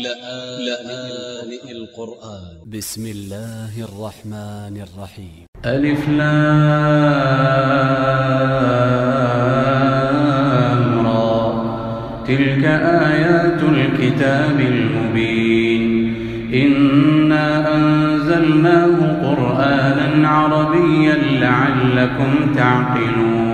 لآن القرآن. ب س م الله الرحمن الرحيم. ألف لام را. تلك آيات الكتاب المبين. إنا أنزلناه قرآنا عربيا لعلكم تعقلون.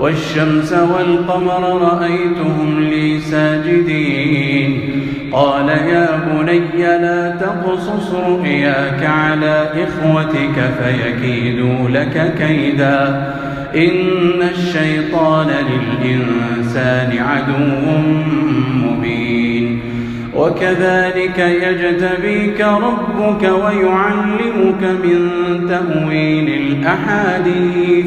والشمس والقمر رأيتهم لي ساجدين. قال يا بني لا تقصص رؤياك على إخوتك فيكيدوا لك كيدا. إن الشيطان للإنسان عدو مبين. وكذلك يجتبيك ربك ويعلمك من تأويل الأحاديث.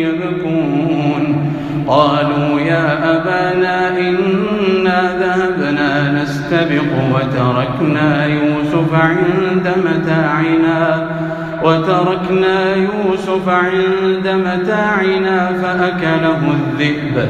قالوا يا أبانا إنا ذهبنا نستبق وتركنا يوسف عند متاعنا وتركنا يوسف عند متاعنا فأكله الذئب.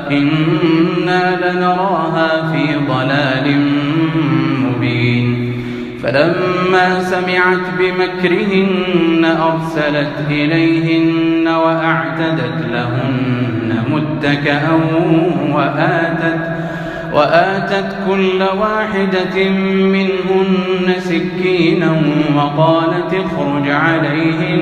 إنا لنراها في ضلال مبين فلما سمعت بمكرهن أرسلت إليهن وأعتدت لهن متكأ وآتت وآتت كل واحدة منهن سكينا وقالت اخرج عليهن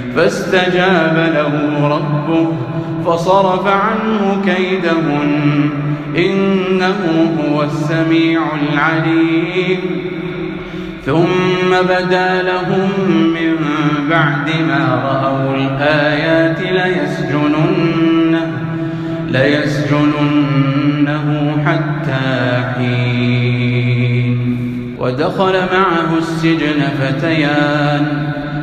فاستجاب له ربه فصرف عنه كيدهن إنه هو السميع العليم. ثم بدا لهم من بعد ما رأوا الآيات ليسجننه, ليسجننه حتى حين. ودخل معه السجن فتيان.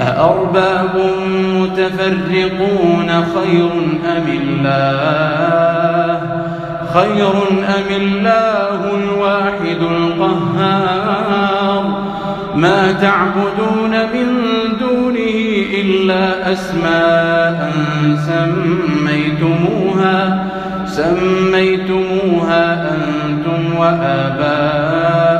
أأرباب متفرقون خير أم الله؟ خير أم الله الواحد القهار. ما تعبدون من دونه إلا أسماء سميتموها سميتموها أنتم وآباؤكم.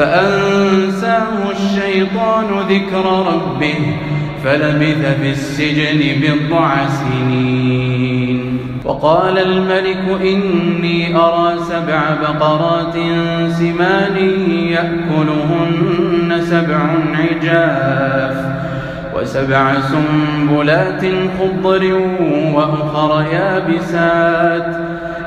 فأنساه الشيطان ذكر ربه فلبث في السجن بضع سنين. وقال الملك إني أرى سبع بقرات سمان يأكلهن سبع عجاف وسبع سنبلات خضر وأخر يابسات.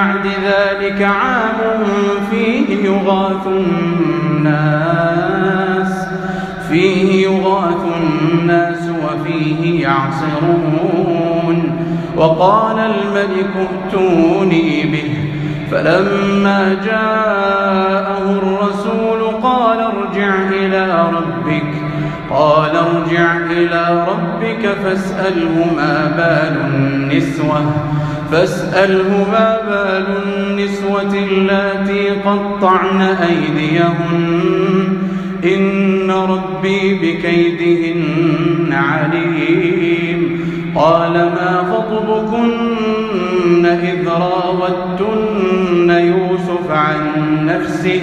بعد ذلك عام فيه يغاث الناس فيه يغاث الناس وفيه يعصرون. وقال الملك ائتوني به فلما جاءه الرسول قال ارجع إلى ربك قال ارجع إلى ربك فاسأله ما بال النسوة فاسأله ما بال النسوة اللاتي قطعن أيديهن. إن ربي بكيدهن عليم. قال ما خطبكن إذ راوتن يوسف عن نفسه؟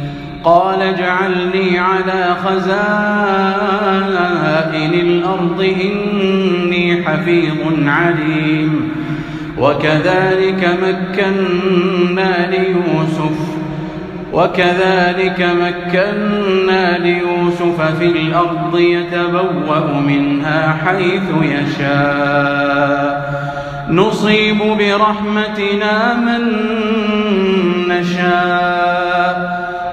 قال اجعلني على خزائن الأرض إني حفيظ عليم. وكذلك مكنا ليوسف وكذلك مكنا ليوسف في الأرض يتبوأ منها حيث يشاء. نصيب برحمتنا من نشاء.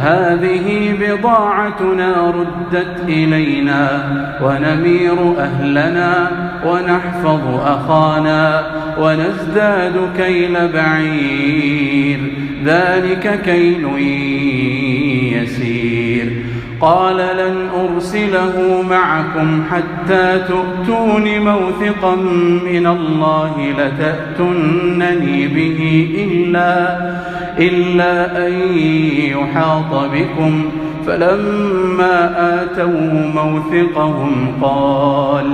هذه بضاعتنا ردت إلينا ونمير أهلنا ونحفظ أخانا ونزداد كيل بعير. ذلك كيل يسير. قال لن أرسله معكم حتى تؤتون موثقا من الله لتأتنني به إلا, إلا أن يحاط بكم. فلما آتوا موثقهم قال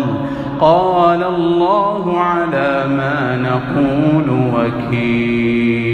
قال الله على ما نقول وكيل.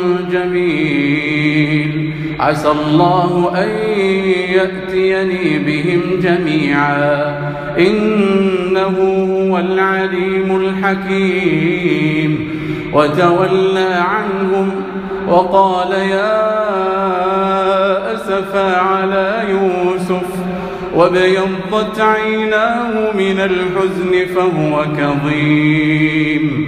جميل. عسى الله أن يأتيني بهم جميعا. إنه هو العليم الحكيم. وتولى عنهم وقال يا أسفى على يوسف وبيضت عيناه من الحزن فهو كظيم.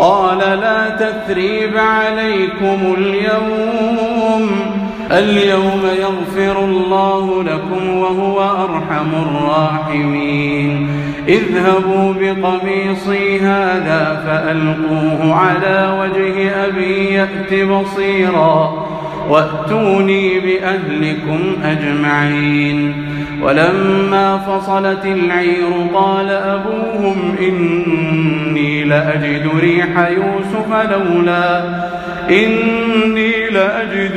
قال لا تثريب عليكم اليوم. اليوم يغفر الله لكم وهو أرحم الراحمين. اذهبوا بقميصي هذا فألقوه على وجه أبي يأت بصيراً. واتوني بأهلكم أجمعين ولما فصلت العير قال أبوهم إني لأجد ريح يوسف لولا إني لأجد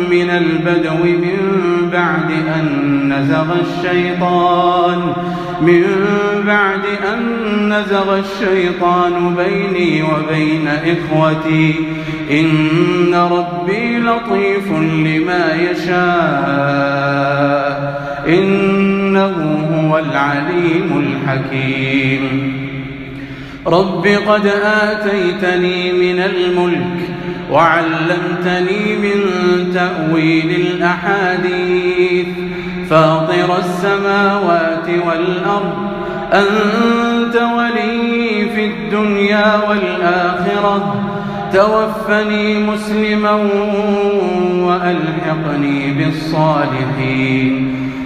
من البدو من بعد أن نزغ الشيطان من بعد أن نزغ الشيطان بيني وبين إخوتي. إن ربي لطيف لما يشاء إنه هو العليم الحكيم. رب قد آتيتني من الملك وعلمتني من تأويل الأحاديث. فاطر السماوات والأرض أنت ولي في الدنيا والآخرة. توفني مسلما وألحقني بالصالحين.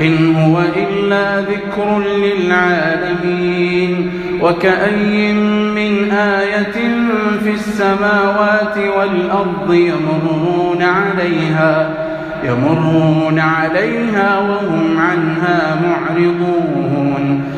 إن هو إلا ذكر للعالمين. وكأي من آية في السماوات والأرض يمرون عليها يمرون عليها وهم عنها معرضون.